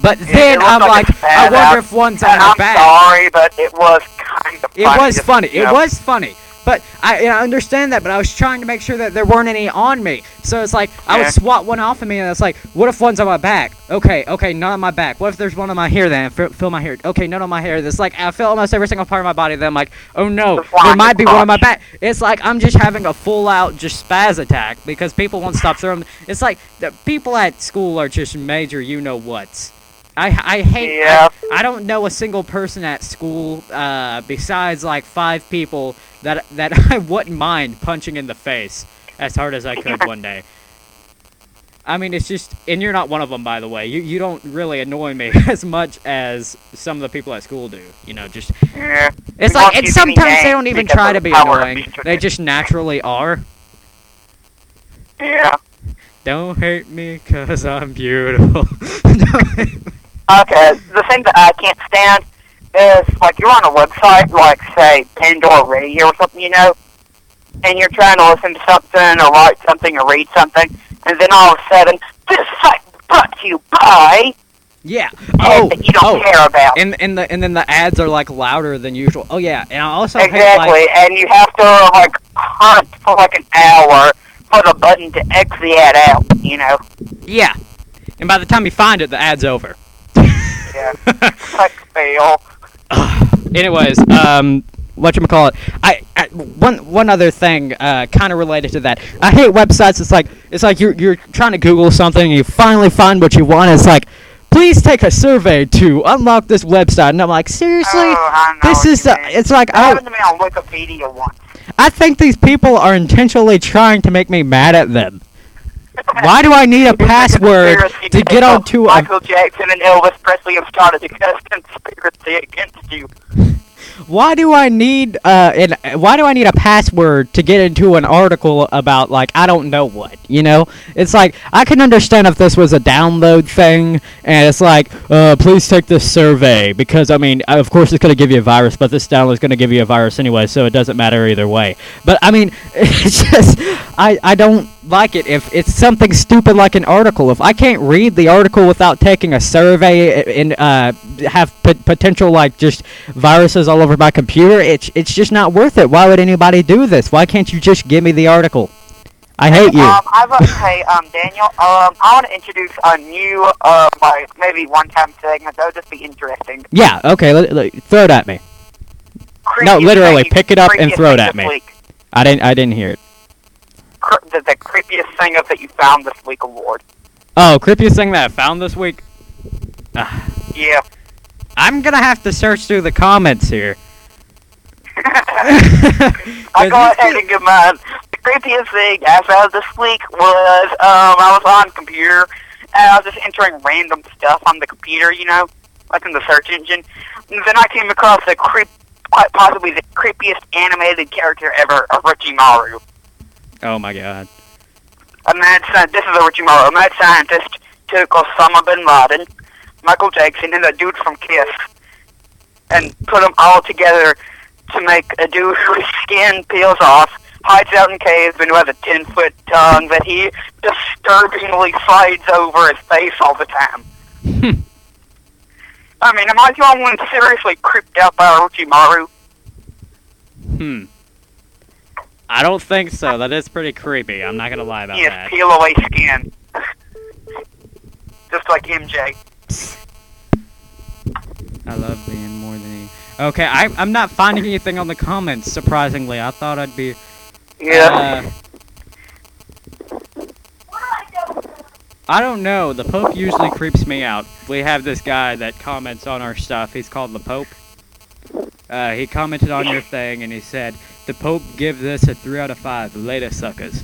[SPEAKER 1] but then I'm
[SPEAKER 2] like
[SPEAKER 1] like, I wonder
[SPEAKER 2] out.
[SPEAKER 1] if one's on
[SPEAKER 2] And
[SPEAKER 1] my
[SPEAKER 2] I'm
[SPEAKER 1] back.
[SPEAKER 2] sorry, but it was kind of
[SPEAKER 1] It
[SPEAKER 2] funny.
[SPEAKER 1] was funny. It
[SPEAKER 2] know.
[SPEAKER 1] was funny. But I, I understand that. But I was trying to make sure that there weren't any on me. So it's like I would swat one off of me, and it's like, what if one's on my back? Okay, okay, none on my back. What if there's one on my hair? Then feel, feel my hair. Okay, none on my hair. It's like I feel almost every single part of my body. Then I'm like, oh no,
[SPEAKER 2] The
[SPEAKER 1] there might be one on my back. It's like I'm just having a full out just spaz attack because people won't stop throwing. It's like the people at school are just major. You know what's. I, I hate
[SPEAKER 2] Yeah.
[SPEAKER 1] I, I don't know a single person at school uh, besides like five people that that I wouldn't mind punching in the face as hard as I could one day. I mean, it's just, and you're not one of them, by the way. You you don't really annoy me as much as some of the people at school do. You know, just
[SPEAKER 2] Yeah.
[SPEAKER 1] it's
[SPEAKER 2] We
[SPEAKER 1] like, and sometimes they don't even try to be annoying. They just naturally are.
[SPEAKER 2] Yeah.
[SPEAKER 1] Don't hate me, cause I'm beautiful.
[SPEAKER 2] Okay, the thing that I can't stand is like you're on a website, like say Pandora Radio or something, you know, and you're trying to listen to something or write something or read something, and then all of a sudden this site brought to you by
[SPEAKER 1] yeah. Oh.
[SPEAKER 2] that you don't
[SPEAKER 1] oh.
[SPEAKER 2] care about.
[SPEAKER 1] And and the and then the ads are like louder than usual. Oh yeah, and I also hate
[SPEAKER 2] exactly,
[SPEAKER 1] like
[SPEAKER 2] and you have to like hunt for like an hour for the button to X the ad out, you know.
[SPEAKER 1] yeah, and by the time you find it, the ad's over.
[SPEAKER 2] Yeah. like fail.
[SPEAKER 1] Anyways, um, what you call it? I, I one one other thing, uh, kind of related to that. I hate websites. It's like it's like you're you're trying to Google something and you finally find what you want. It's like, please take a survey to unlock this website. And I'm like, seriously?
[SPEAKER 2] Oh, I know
[SPEAKER 1] this
[SPEAKER 2] what
[SPEAKER 1] is,
[SPEAKER 2] you
[SPEAKER 1] uh,
[SPEAKER 2] mean.
[SPEAKER 1] it's like,
[SPEAKER 2] That
[SPEAKER 1] I,
[SPEAKER 2] happened to me on Wikipedia once.
[SPEAKER 1] I think these people are intentionally trying to make me mad at them. Why do I need a password to get onto a
[SPEAKER 2] Michael Jackson and Elvis Presley have started a conspiracy against you.
[SPEAKER 1] Why do I need uh an, why do I need a password to get into an article about like I don't know what, you know? It's like I can understand if this was a download thing and it's like, uh please take this survey because I mean, of course it's going to give you a virus, but this download is going to give you a virus anyway, so it doesn't matter either way. But I mean, it's just I I don't like it if it's something stupid like an article. If I can't read the article without taking a survey and uh, have potential like just viruses all over my computer, it's it's just not worth it. Why would anybody do this? Why can't you just give me the article? I hate you.
[SPEAKER 2] Um, I've okay, um, Daniel. Um, I want to introduce a new, uh, like maybe one-time segment. That would just be interesting.
[SPEAKER 1] yeah. Okay. Let, let- throw it at me. No, literally, pick it up and throw it at me.
[SPEAKER 2] week.
[SPEAKER 1] I didn't I didn't hear it.
[SPEAKER 2] The, the creepiest thing of that you found this week award.
[SPEAKER 1] Oh, creepiest thing that I found this week. Ah,
[SPEAKER 2] Yeah.
[SPEAKER 1] I'm gonna have to search through the comments here.
[SPEAKER 2] I go ahead and give mine. The creepiest thing I found this week was um I was on computer and I was just entering random stuff on the computer, you know, like in the search engine. And then I came across the creep, quite possibly the creepiest animated character ever, Orochimaru.
[SPEAKER 1] Oh my god.
[SPEAKER 2] A mad scientist. This is Orochimaru. A mad scientist took Osama bin Laden, Michael Jackson, and a dude from Kiss, and put them all together to make a dude whose skin peels off, hides out in caves, and who has a ten foot tongue that he disturbingly slides over his face all the time. I mean, am I the only one seriously creeped out by Orochimaru?
[SPEAKER 1] Hmm. I don't think so. That is pretty creepy. I'm not gonna lie about
[SPEAKER 2] He has
[SPEAKER 1] that.
[SPEAKER 2] peel away skin. Just like MJ.
[SPEAKER 1] I love being more than you. Okay, I, I'm not finding anything on the comments. Surprisingly, I thought I'd be.
[SPEAKER 2] Yeah.
[SPEAKER 1] Uh, I don't know. The Pope usually creeps me out. We have this guy that comments on our stuff. He's called the Pope. Uh, he commented on your thing and he said, "The Pope give this a three out of five. Later, suckers."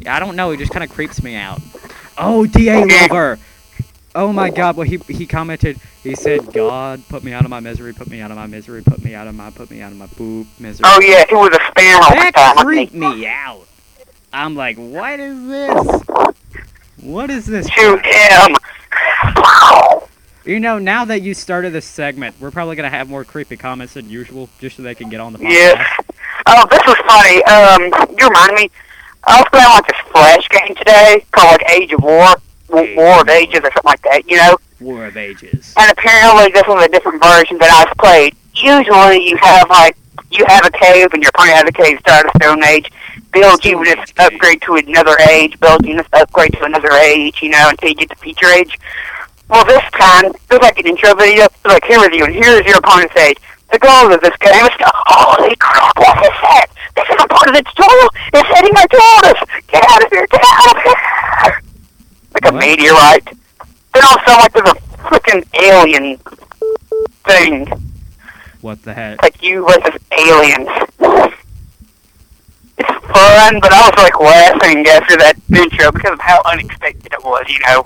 [SPEAKER 1] Yeah, I don't know. He just kind of creeps me out. Oh, Da lover. Oh my God! Well, he he commented. He said, "God, put me out of my misery. Put me out of my misery. Put me out of my. Put me out of my boop misery."
[SPEAKER 2] Oh yeah, he was a spam all the
[SPEAKER 1] That
[SPEAKER 2] time.
[SPEAKER 1] creeped me out. I'm like, what is this? What is this?
[SPEAKER 2] Shoot him.
[SPEAKER 1] You know, now that you started this segment, we're probably gonna have more creepy comments than usual, just so they can get on the podcast.
[SPEAKER 2] Yes. Oh, this was funny. Um, you remind me. I was playing like this flash game today called like Age of War,
[SPEAKER 1] Age
[SPEAKER 2] War
[SPEAKER 1] of
[SPEAKER 2] Ages or something like that. You know.
[SPEAKER 1] War of Ages.
[SPEAKER 2] And apparently this was a different version that I've played. Usually you have like you have a cave and your opponent has a cave start of Stone Age, build
[SPEAKER 1] Stone
[SPEAKER 2] units,
[SPEAKER 1] Age cave.
[SPEAKER 2] upgrade to another age, build units, upgrade to another age, you know, until you get to future age. Well this time, there's like an intro video, like here with you and here's your opponent's age. The goal of this game is to holy crap, what is that? This is a part of the tutorial. It's heading right toward us. Get out of here, get out of here. Like a meteorite. Then also like there's a freaking alien thing.
[SPEAKER 1] What the heck?
[SPEAKER 2] Like you versus aliens. It's fun, but I was like laughing after that intro because of how unexpected it was, you know.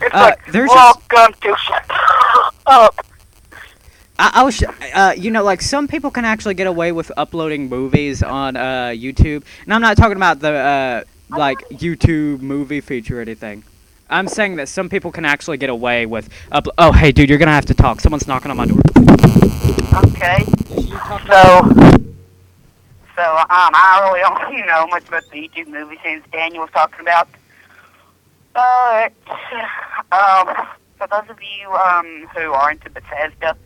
[SPEAKER 2] It's
[SPEAKER 1] Uh,
[SPEAKER 2] like,
[SPEAKER 1] there's a-
[SPEAKER 2] welcome to shut up.
[SPEAKER 1] I, I was, uh, you know, like some people can actually get away with uploading movies on uh, YouTube, and I'm not talking about the uh, like YouTube movie feature or anything. I'm saying that some people can actually get away with up. Oh, hey, dude, you're gonna have to talk. Someone's knocking on my door.
[SPEAKER 2] Okay. So, so um, I really don't you know much about the YouTube movie since Daniel was talking about. But um, for those of you um who are into Bethesda,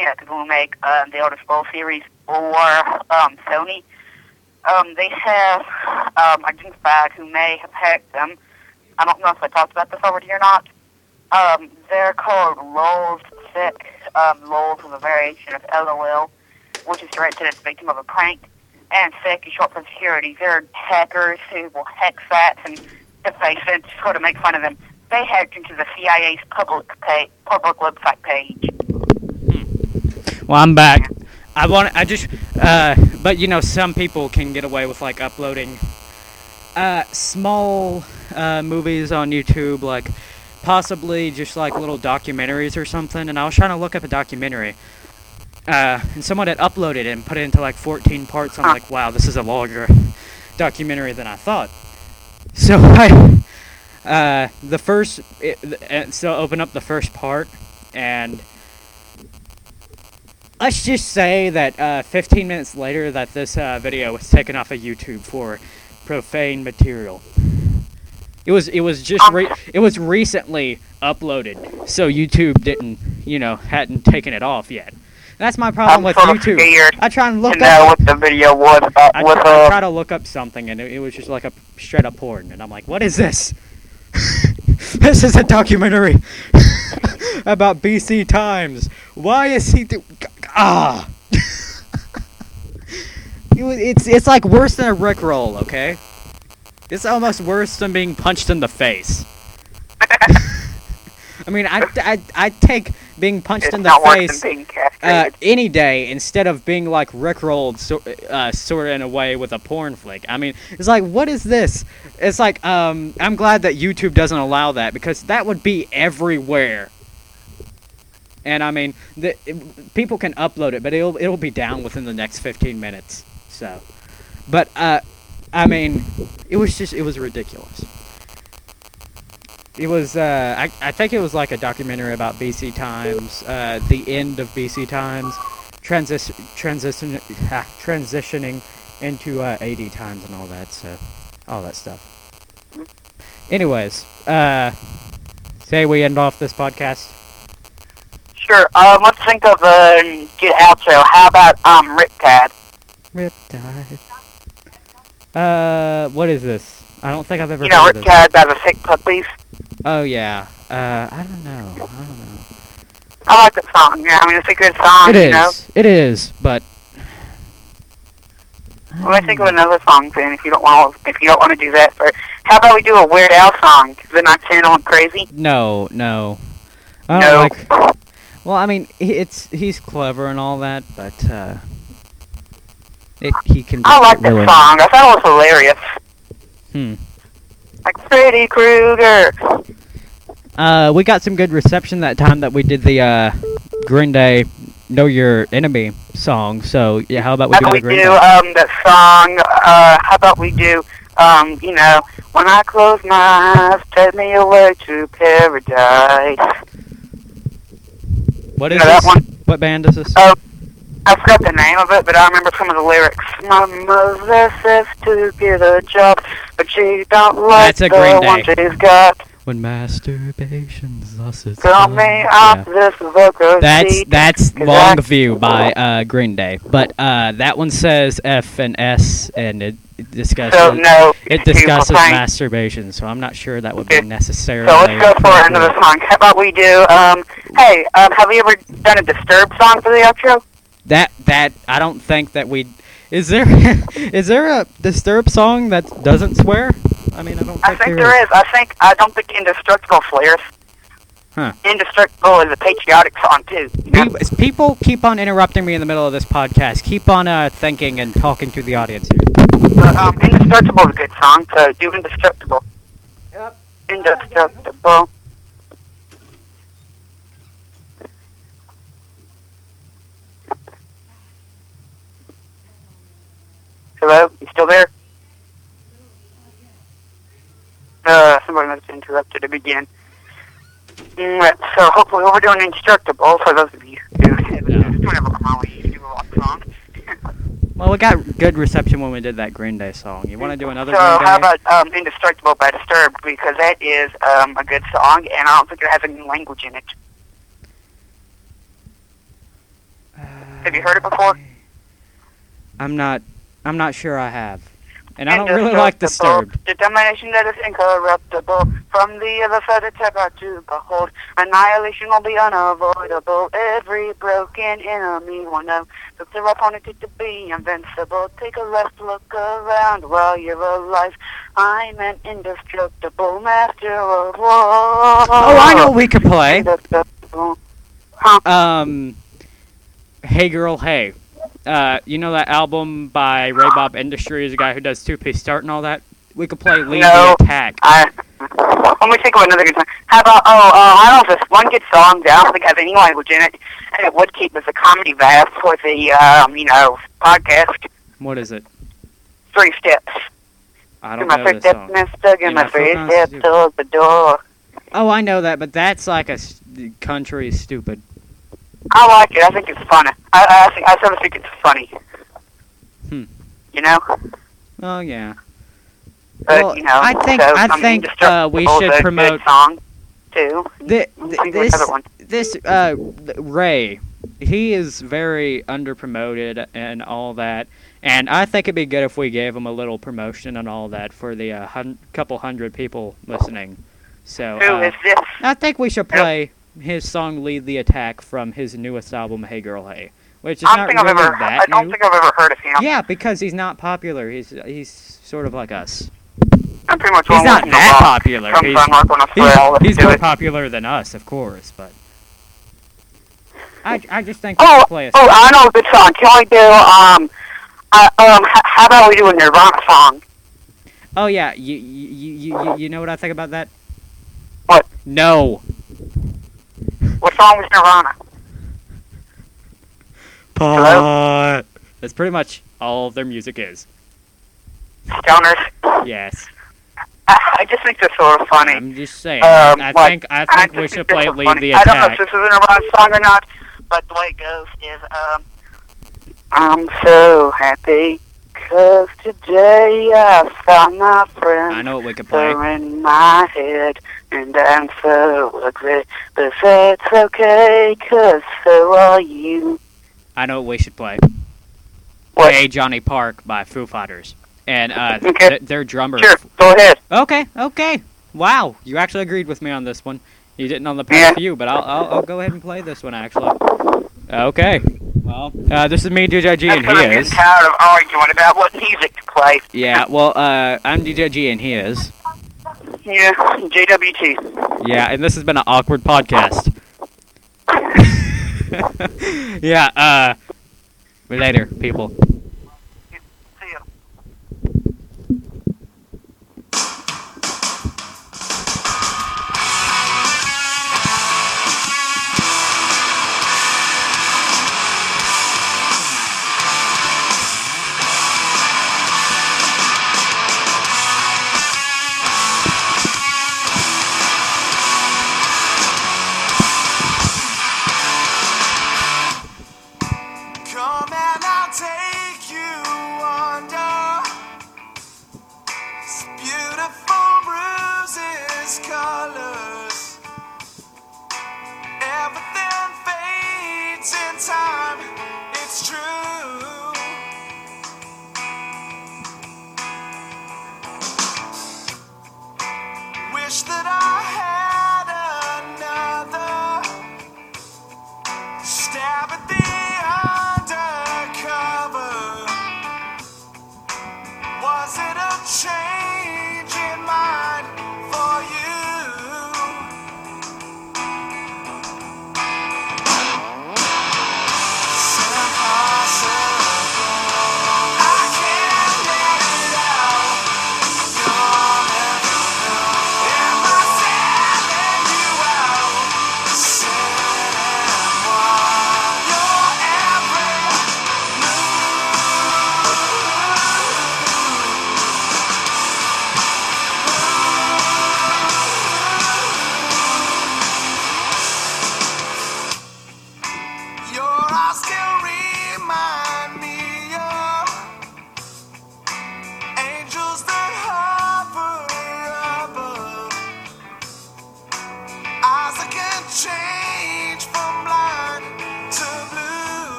[SPEAKER 2] you know, people who make um, the Elder Scrolls series or um Sony, um, they have um identified who may have hacked them. I don't know if I talked about this already or not. Um, they're called LOLs Sick. Um, LOLs is a variation of LOL, which is directed at the victim of a prank. And SEC is short for security. They're hackers who will hack sites and deface it, sort of make fun of them they hacked into the CIA's public pay, public website page.
[SPEAKER 1] Well, I'm back. I want. I just. Uh, but you know, some people can get away with like uploading uh, small uh, movies on YouTube, like possibly just like little documentaries or something. And I was trying to look up a documentary. Uh, and someone had uploaded it and put it into like 14 parts. I'm like, wow, this is a longer documentary than I thought. So I, uh, the first, it, uh, so open up the first part, and let's just say that uh, 15 minutes later, that this uh, video was taken off of YouTube for profane material. It was it was just re- it was recently uploaded, so YouTube didn't you know hadn't taken it off yet. That's my problem
[SPEAKER 2] I'm
[SPEAKER 1] with YouTube. I try and
[SPEAKER 2] to
[SPEAKER 1] look
[SPEAKER 2] know
[SPEAKER 1] up.
[SPEAKER 2] what the video was about.
[SPEAKER 1] I try, I
[SPEAKER 2] uh,
[SPEAKER 1] try to look up something, and it, it was just like a straight up porn, and I'm like, what is this? this is a documentary about BC times. Why is he do- ah? It was- it's it's like worse than a rickroll, okay? It's almost worse than being punched in the face. I mean, I I I take being punched
[SPEAKER 2] it's
[SPEAKER 1] in the face uh, any day instead of being like rickrolled so, uh, sort of in a way with a porn flick. I mean, it's like, what is this? It's like, um, I'm glad that YouTube doesn't allow that because that would be everywhere. And I mean, the, it- people can upload it, but it'll it'll be down within the next 15 minutes. So, but uh, I mean, it was just it was ridiculous. It was uh, I I think it was like a documentary about BC times, uh, the end of BC times, transis transition ah, transitioning into uh, AD times and all that. So, all that stuff. Anyways, uh, say we end off this podcast.
[SPEAKER 2] Sure. Um, let's think of a good outro. How about um Riptide?
[SPEAKER 1] Riptide. Uh, what is this? I don't think I've ever
[SPEAKER 2] You know
[SPEAKER 1] heard of this.
[SPEAKER 2] Riptide by the Sick Puppies.
[SPEAKER 1] Oh yeah. Uh, I don't know. I don't know.
[SPEAKER 2] I like the song. Yeah, I mean it's a good song.
[SPEAKER 1] It
[SPEAKER 2] you
[SPEAKER 1] is.
[SPEAKER 2] know.
[SPEAKER 1] It is. But.
[SPEAKER 2] Well, let's think of another song then. If you don't want, if you don't want to do that, but how about we do a Weird Al song? Is it not channeling crazy?
[SPEAKER 1] No, no. I don't
[SPEAKER 2] no.
[SPEAKER 1] like. Well, I mean, it's he's clever and all that, but uh, it, he can.
[SPEAKER 2] I like
[SPEAKER 1] really-
[SPEAKER 2] song. I thought it was hilarious.
[SPEAKER 1] Hmm.
[SPEAKER 2] Like Freddy Krueger.
[SPEAKER 1] Uh, we got some good reception that time that we did the uh, Green Day "Know Your Enemy" song. So yeah, how about we
[SPEAKER 2] How
[SPEAKER 1] do
[SPEAKER 2] about
[SPEAKER 1] the
[SPEAKER 2] we do
[SPEAKER 1] Day?
[SPEAKER 2] um that song? Uh, how about we do um you know when I close my eyes, take me away to paradise.
[SPEAKER 1] What is
[SPEAKER 2] that
[SPEAKER 1] this?
[SPEAKER 2] one?
[SPEAKER 1] What band is this?
[SPEAKER 2] Oh, I forgot the name of it, but I remember some of the lyrics. My mother says to get a job, but she don't like
[SPEAKER 1] That's a
[SPEAKER 2] the
[SPEAKER 1] Green
[SPEAKER 2] one she's got.
[SPEAKER 1] When masturbation's lost its
[SPEAKER 2] Tell me
[SPEAKER 1] Yeah.
[SPEAKER 2] this vocal
[SPEAKER 1] That's that's
[SPEAKER 2] 'cause I-
[SPEAKER 1] Longview by uh, Green Day, but uh, that one says F and S, and it, it discusses
[SPEAKER 2] So no,
[SPEAKER 1] it discusses masturbation. So I'm not sure that would be necessarily.
[SPEAKER 2] So let's go for another song. How about we do? Um, hey, um, have you ever done a Disturbed song for the outro?
[SPEAKER 1] That that I don't think that we. Is there is there a Disturbed song that doesn't swear? I mean, I don't think,
[SPEAKER 2] I think there is. I think I don't think Indestructible swears.
[SPEAKER 1] Huh.
[SPEAKER 2] Indestructible is a patriotic song too. You know?
[SPEAKER 1] People keep on interrupting me in the middle of this podcast. Keep on uh, thinking and talking to the audience here.
[SPEAKER 2] But, um, Indestructible is a good song, so do Indestructible.
[SPEAKER 1] Yep.
[SPEAKER 2] Indestructible. Hello? You still there? Uh, somebody must have interrupted it again. Mm, so hopefully we're doing Indestructible for those of you who haven't
[SPEAKER 1] Yeah.
[SPEAKER 2] noticed. Molly used do a rock song.
[SPEAKER 1] Well, we got good reception when we did that Green Day song. You want to do another
[SPEAKER 2] So
[SPEAKER 1] Green Day?
[SPEAKER 2] how about um, Indestructible by Disturbed because that is um, a good song and I don't think it has any language in it. Have you heard it before?
[SPEAKER 1] I'm not. I'm not sure I have. And I don't really like Disturbed.
[SPEAKER 2] Determination that is incorruptible. From the other side, it's about to behold. Annihilation will be unavoidable. Every broken enemy will know that their opponent to be invincible. Take a left look around while you're alive. I'm an indestructible master of war.
[SPEAKER 1] Oh, I know we could play.
[SPEAKER 2] Huh?
[SPEAKER 1] Um, Hey Girl Hey. Uh, you know that album by Ray Bob Industries, the guy who does Two Piece Start and all that? We could play Lead
[SPEAKER 2] No.
[SPEAKER 1] the Attack.
[SPEAKER 2] I, let me think of another good song. How about, oh, uh, I don't know if this one good song that I don't think has any language in it, and it would keep as a comedy vast for the, um, you know, podcast.
[SPEAKER 1] What is it?
[SPEAKER 2] Three steps.
[SPEAKER 1] I don't know this song.
[SPEAKER 2] stuck in my
[SPEAKER 1] my
[SPEAKER 2] first
[SPEAKER 1] foot
[SPEAKER 2] step
[SPEAKER 1] constitute-
[SPEAKER 2] towards the door.
[SPEAKER 1] Oh, I know that, but that's like a s- country stupid.
[SPEAKER 2] I like it. I think it's funny. I, I think I sort of think it's funny.
[SPEAKER 1] Hmm.
[SPEAKER 2] You know,
[SPEAKER 1] Oh yeah.
[SPEAKER 2] but
[SPEAKER 1] Well,
[SPEAKER 2] you know.
[SPEAKER 1] I think-
[SPEAKER 2] so,
[SPEAKER 1] I
[SPEAKER 2] mean,
[SPEAKER 1] think, uh, we should promote-
[SPEAKER 2] song too.
[SPEAKER 1] Th-
[SPEAKER 2] I'm
[SPEAKER 1] th-
[SPEAKER 2] thinking of
[SPEAKER 1] this this uh Ray, he is very underpromoted and all that, and I think it'd be good if we gave him a little promotion and all that for the uh, hun- couple hundred people listening. So
[SPEAKER 2] Who
[SPEAKER 1] uh,
[SPEAKER 2] is this?
[SPEAKER 1] I think we should play his song "Lead the Attack" from his newest album, "Hey Girl Hey," which is
[SPEAKER 2] I
[SPEAKER 1] not
[SPEAKER 2] don't think I've
[SPEAKER 1] really
[SPEAKER 2] ever.
[SPEAKER 1] that
[SPEAKER 2] I don't
[SPEAKER 1] new.
[SPEAKER 2] think I've ever heard of him.
[SPEAKER 1] Yeah, because he's not popular. He's he's sort of like us.
[SPEAKER 2] I'm pretty much
[SPEAKER 1] He's not that popular. He's,
[SPEAKER 2] Sun Rock when I
[SPEAKER 1] he's,
[SPEAKER 2] swear I'll listen
[SPEAKER 1] he's more
[SPEAKER 2] it.
[SPEAKER 1] popular than us, of course, but I, I just think
[SPEAKER 2] Oh,
[SPEAKER 1] play a
[SPEAKER 2] oh, I know a good song. Can we do um, uh, um, how about we do a Nirvana song?
[SPEAKER 1] Oh yeah, you you, you you you know what I think about that?
[SPEAKER 2] What?
[SPEAKER 1] No.
[SPEAKER 2] What song was Nirvana? Hello?
[SPEAKER 1] That's pretty much all their music is.
[SPEAKER 2] Stoners.
[SPEAKER 1] Yes.
[SPEAKER 2] I, I just think they're sort of funny.
[SPEAKER 1] I'm just saying.
[SPEAKER 2] Um,
[SPEAKER 1] I
[SPEAKER 2] like,
[SPEAKER 1] think I
[SPEAKER 2] I
[SPEAKER 1] think
[SPEAKER 2] just
[SPEAKER 1] we should play "Lead
[SPEAKER 2] funny.
[SPEAKER 1] the
[SPEAKER 2] I don't know if this is a Nirvana song or not, but the way it goes is, um, I'm so happy 'cause today I found my friend.
[SPEAKER 1] I know what we could play.
[SPEAKER 2] They're in my head, and I'm so ugly. But that's okay, 'cause so are you.
[SPEAKER 1] I know what we should play.
[SPEAKER 2] What?
[SPEAKER 1] Hey Johnny Park by Foo Fighters, and uh,
[SPEAKER 2] Okay.
[SPEAKER 1] th- their drummer.
[SPEAKER 2] Sure, go ahead.
[SPEAKER 1] Okay, okay. Wow, you actually agreed with me on this one. You didn't on the past
[SPEAKER 2] Yeah.
[SPEAKER 1] few, but I'll, I'll I'll go ahead and play this one actually. Okay. Well, uh, this is me, DJ G, and he
[SPEAKER 2] I'm
[SPEAKER 1] is.
[SPEAKER 2] tired of arguing about what music to play.
[SPEAKER 1] Yeah. Well, uh, I'm DJ G, and he is.
[SPEAKER 2] Yeah, JWT.
[SPEAKER 1] Yeah, and this has been an awkward podcast. yeah. Uh. Later, people.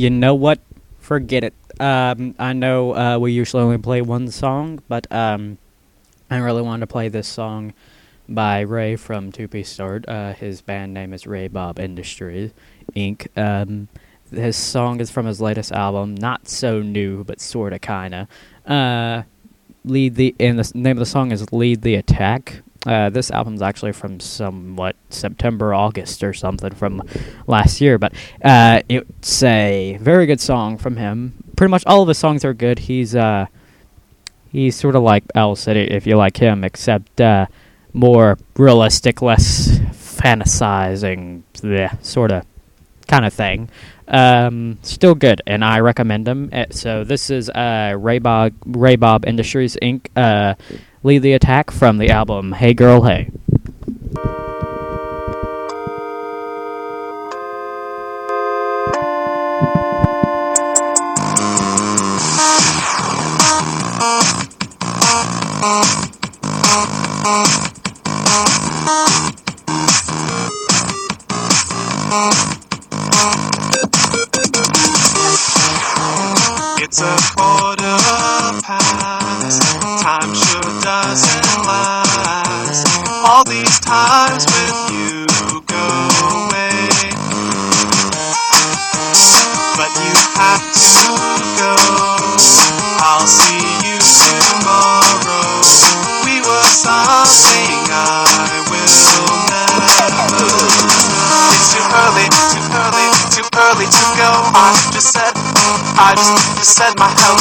[SPEAKER 3] You know
[SPEAKER 1] what? Forget it. Um, I know uh, we usually only play one song, but um, I really wanted to play this song by Ray from Two Piece Sword. Uh, his band name is Ray Bob Industries Inc. Um, his song is from his latest album, not so new, but sorta kinda. Uh, lead the and the name of the song is "Lead the Attack." Uh, this album's actually from somewhat September, August, or something from last year, but uh, it's a very good song from him. Pretty much all of his songs are good. He's uh, he's sort of like Owl City, if you like him, except uh, more realistic, less fantasizing, yeah, sort of kind of thing. Um, still good, and I recommend him. Uh, So this is uh, Ray Bob Ray Bob Industries Inc. Lead the Attack from the album Hey Girl Hey.
[SPEAKER 3] My hellos.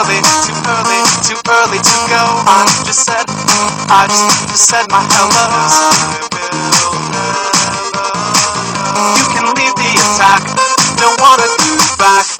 [SPEAKER 3] Early, too early, too early to go. I just said, I just, said my hellos. You can leave the attack, don't wanna go back.